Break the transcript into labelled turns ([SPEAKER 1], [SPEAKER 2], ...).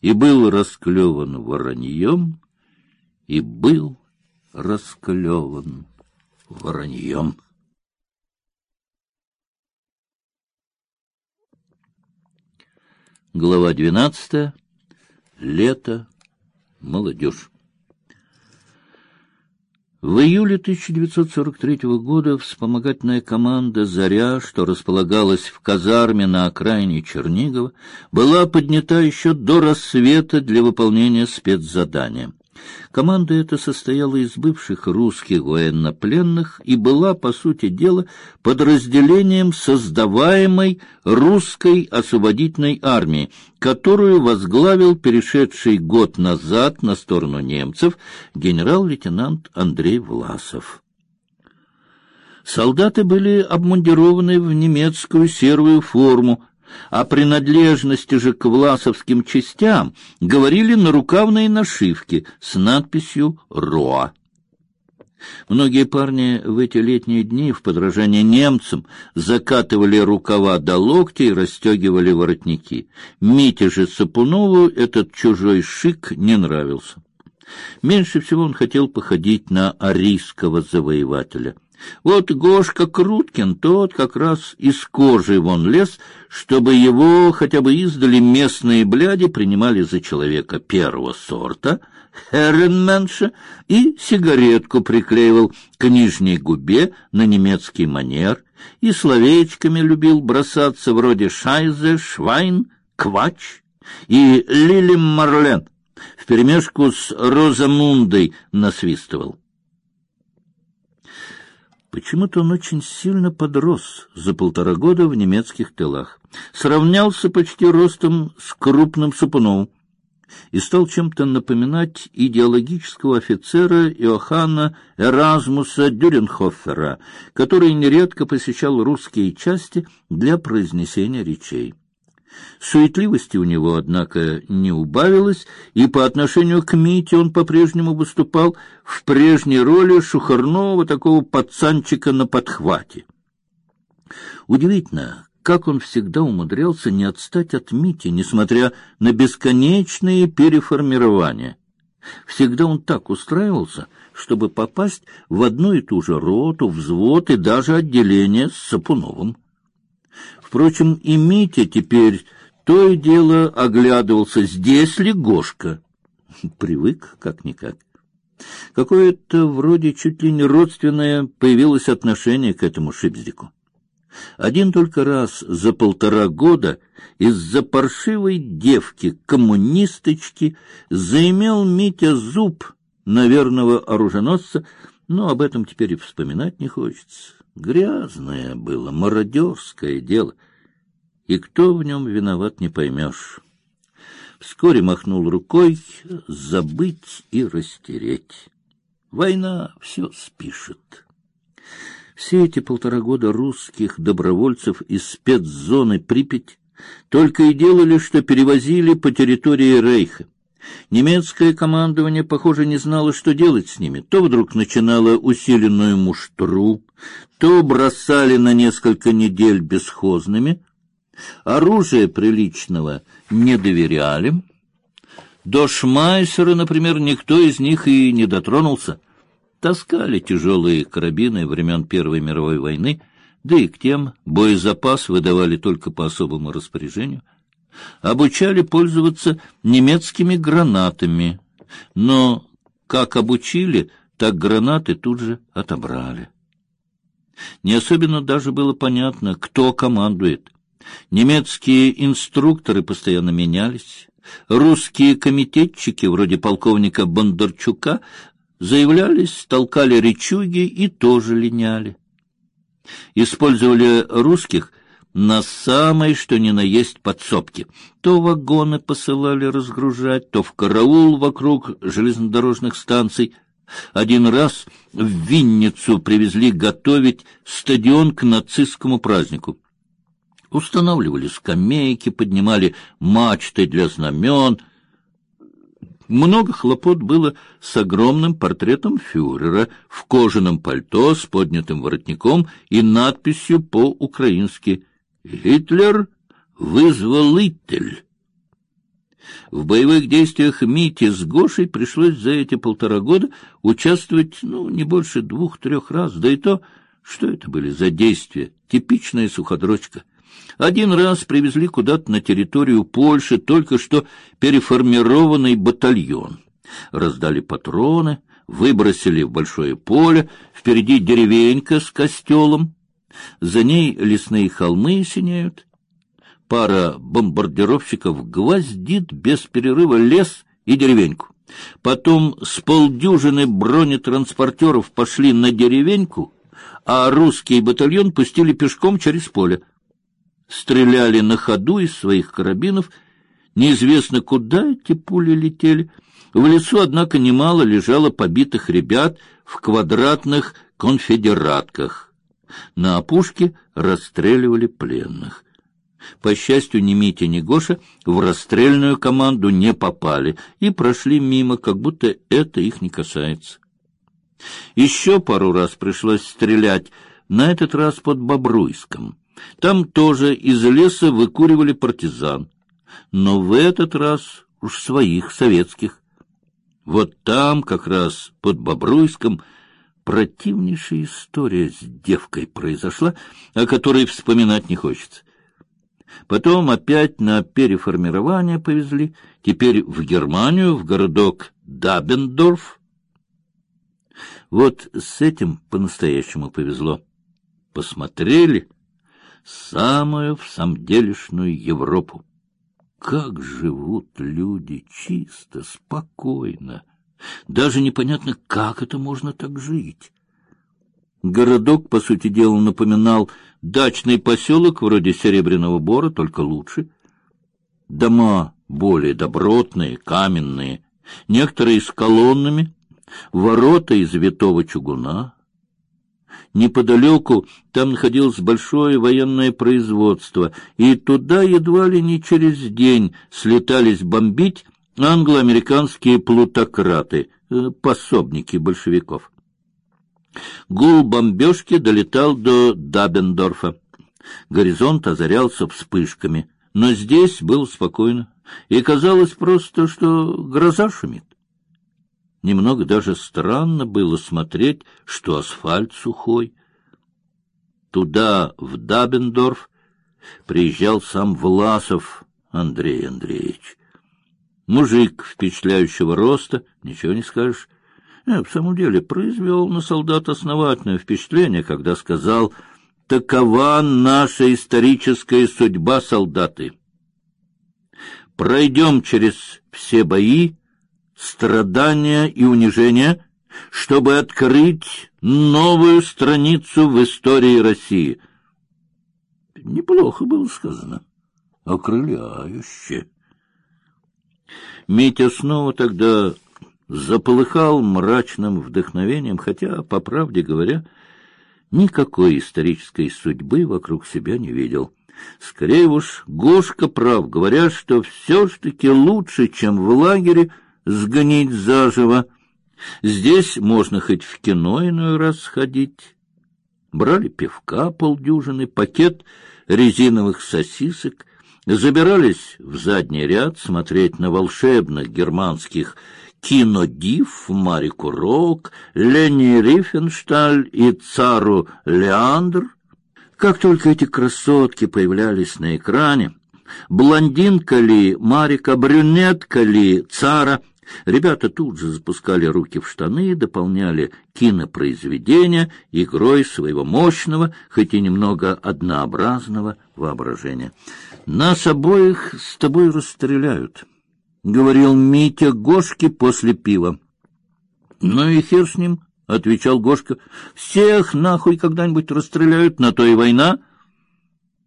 [SPEAKER 1] и был расклеван вороньем, и был расклеван вороньем. Глава двенадцатая. Лето. Молодежь. В июле 1943 года вспомогательная команда «Заря», что располагалась в казарме на окраине Чернигова, была поднята еще до рассвета для выполнения спецзадания. Команда эта состояла из бывших русских военнопленных и была, по сути дела, подразделением создаваемой русской освободительной армии, которую возглавил перешедший год назад на сторону немцев генерал-лейтенант Андрей Власов. Солдаты были обмундированы в немецкую серую форму, о принадлежности же к власовским частям говорили нарукавные нашивки с надписью «РОА». Многие парни в эти летние дни в подражание немцам закатывали рукава до локтя и расстегивали воротники. Мите же Сапунову этот чужой шик не нравился. Меньше всего он хотел походить на арийского завоевателя — вот Гошка Круткин, тот как раз из кожи вон лез, чтобы его хотя бы издали местные бляди принимали за человека первого сорта, Херренменша, и сигаретку приклеивал к нижней губе на немецкий манер, и словечками любил бросаться вроде «шайзе», «швайн», «квач» и «лилим Марлен» вперемешку с Розамундой насвистывал. Почему-то он очень сильно подрос за полтора года в немецких тылах, сравнялся почти ростом с крупным Сапуновым и стал чем-то напоминать идеологического офицера Иоханна Эразмуса Дюренхофера, который нередко посещал русские части для произнесения речей. Суетливости у него, однако, не убавилось, и по отношению к Мите он по-прежнему выступал в прежней роли шухарного такого пацанчика на подхвате. Удивительно, как он всегда умудрялся не отстать от Мити, несмотря на бесконечные переформирования. Всегда он так устраивался, чтобы попасть в одну и ту же роту, взвод и даже отделение с Сапуновым. Впрочем, и Митя теперь то и дело оглядывался, здесь ли Гошка. Привык как-никак. Какое-то вроде чуть ли не родственное появилось отношение к этому Шипздику. Один только раз за полтора года из-за паршивой девки-коммунисточки заимел Митя зуб на верного оруженосца, но об этом теперь и вспоминать не хочется. Грязное было, мародерское дело, и кто в нем виноват, не поймешь. Вскоре махнул рукой забыть и растереть. Война все спишет. Все эти полтора года русских добровольцев из спецзоны Припять только и делали, что перевозили по территории Рейха. Немецкое командование, похоже, не знало, что делать с ними. То вдруг начинало усиленную муштру, то бросали на несколько недель бесхозными. Оружие приличного не доверяли. До Шмайсера, например, никто из них и не дотронулся. Таскали тяжелые карабины времен Первой мировой войны, да и к тем боезапас выдавали только по особому распоряжению — обучали пользоваться немецкими гранатами, но как обучили, так гранаты тут же отобрали. Не особенно даже было понятно, кто командует. Немецкие инструкторы постоянно менялись. Русские комитетчики, вроде полковника Бондарчука, заявлялись, толкали речуги и тоже линяли. Использовали русских на самой что ни на есть подсобке. То вагоны посылали разгружать, то в караул вокруг железнодорожных станций. Один раз в Винницу привезли готовить стадион к нацистскому празднику. Устанавливали скамейки, поднимали мачты для знамен. Много хлопот было с огромным портретом фюрера в кожаном пальто с поднятым воротником и надписью по-украински Гитлер вызволитель. В боевых действиях Мите с Гошей пришлось за эти полтора года участвовать, ну, не больше двух-трех раз, да и то, что это были за действия, типичная суходрочка. Один раз привезли куда-то на территорию Польши только что переформированный батальон. Раздали патроны, выбросили в большое поле, впереди деревенька с костелом, за ней лесные холмы синеют, пара бомбардировщиков гвоздит без перерыва лес и деревеньку. Потом с полдюжины бронетранспортеров пошли на деревеньку, а русский батальон пустили пешком через поле. Стреляли на ходу из своих карабинов, неизвестно куда эти пули летели. В лесу, однако, немало лежало побитых ребят в квадратных конфедератках. На опушке расстреливали пленных. По счастью, ни Митя, ни Гоша в расстрельную команду не попали и прошли мимо, как будто это их не касается. Еще пару раз пришлось стрелять, на этот раз под Бобруйском. Там тоже из леса выкуривали партизан, но в этот раз уж своих советских. Вот там, как раз под Бобруйском, противнейшая история с девкой произошла, о которой вспоминать не хочется. Потом опять на переформирование повезли, теперь в Германию, в городок Дабендорф. Вот с этим по-настоящему повезло. Посмотрели самую в самом делешную Европу. Как живут люди чисто, спокойно. Даже непонятно, как это можно так жить. Городок, по сути дела, напоминал дачный поселок вроде Серебряного Бора, только лучше. Дома более добротные, каменные, некоторые с колоннами, ворота из витого чугуна. Неподалеку там находилось большое военное производство, и туда едва ли не через день слетались бомбить англо-американские плутократы, э, пособники большевиков. Гул бомбежки долетал до Дабендорфа. Горизонт озарялся вспышками, но здесь было спокойно, и казалось просто, что гроза шумит. Немного даже странно было смотреть, что асфальт сухой. Туда, в Дабендорф, приезжал сам Власов Андрей Андреевич. Мужик впечатляющего роста, ничего не скажешь, в самом деле произвел на солдат основательное впечатление, когда сказал «Такова наша историческая судьба, солдаты. Пройдем через все бои, страдания и унижения, чтобы открыть новую страницу в истории России». Неплохо было сказано, окрыляюще. Митя снова тогда заполыхал мрачным вдохновением, хотя, по правде говоря, никакой исторической судьбы вокруг себя не видел. Скорее уж, Гошка прав, говоря, что все ж таки лучше, чем в лагере сгонить заживо. Здесь можно хоть в кино иной раз сходить. Брали пивка полдюжины, пакет резиновых сосисок, забирались в задний ряд смотреть на волшебных германских Кинодив, Марику Рок, Лени Рифеншталь и цару Леандр. Как только эти красотки появлялись на экране, блондинка ли, Марика, брюнетка ли, цара, ребята тут же запускали руки в штаны и дополняли кинопроизведение игрой своего мощного, хоть и немного однообразного воображения. Нас обоих с тобой расстреляют. — говорил Митя Гошке после пива. — Ну и хер с ним, — отвечал Гошка. — Всех нахуй когда-нибудь расстреляют, на то и война. —